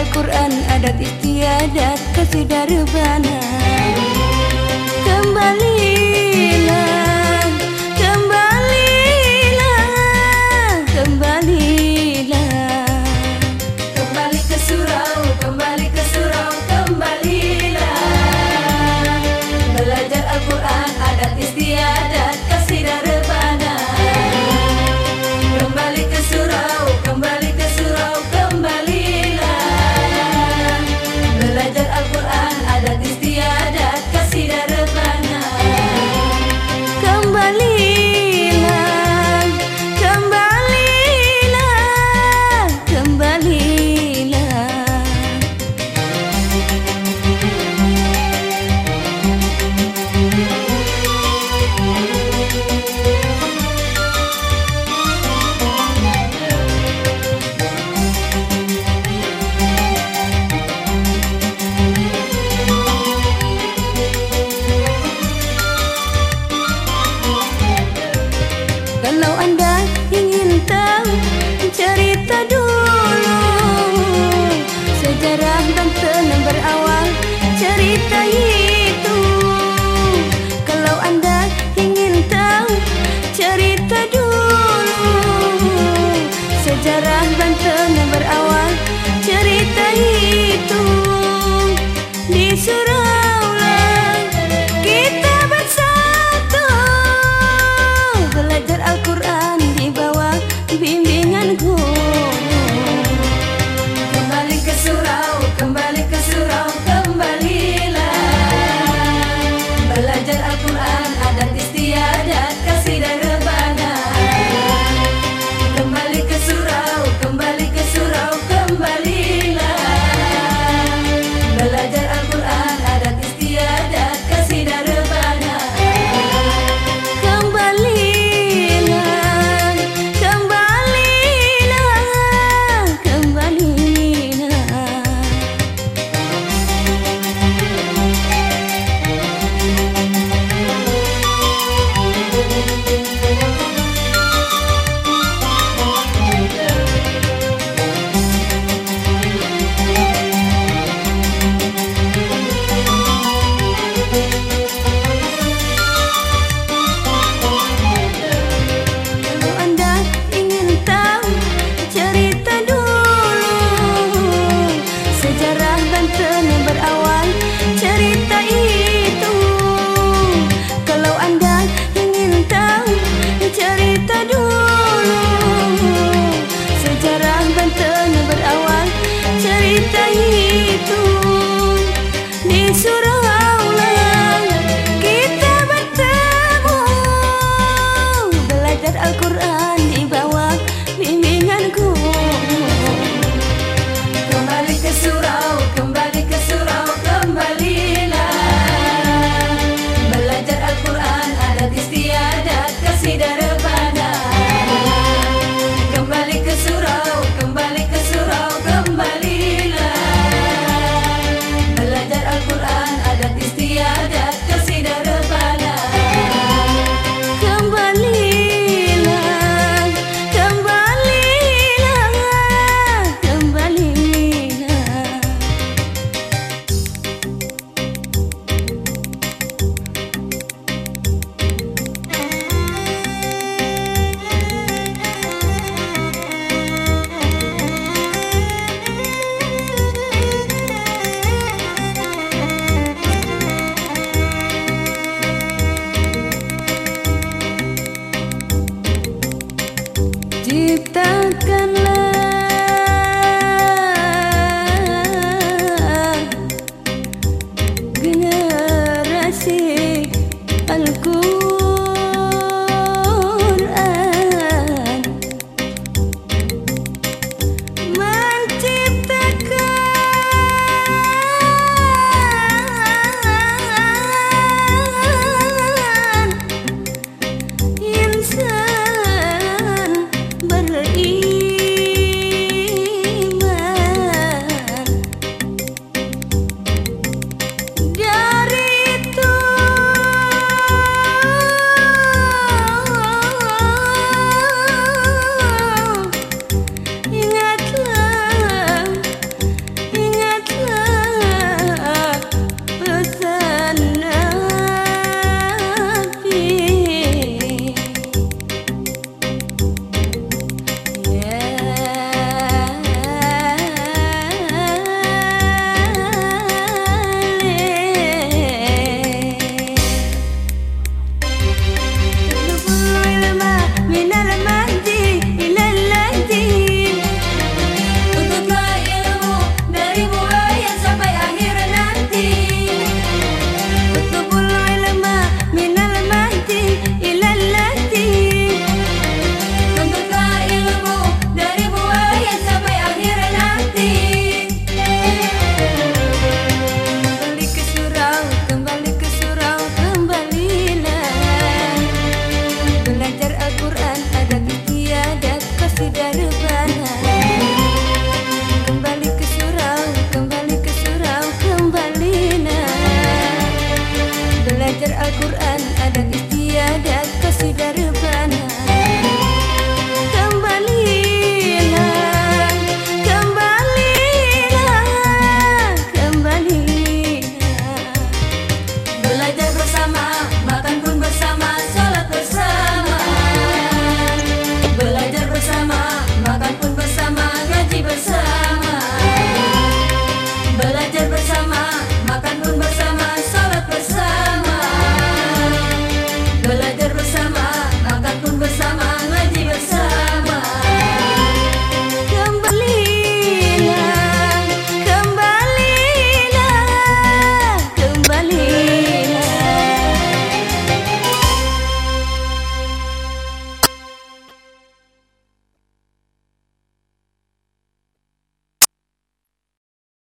Al-Quran adat istiadat kasih kembali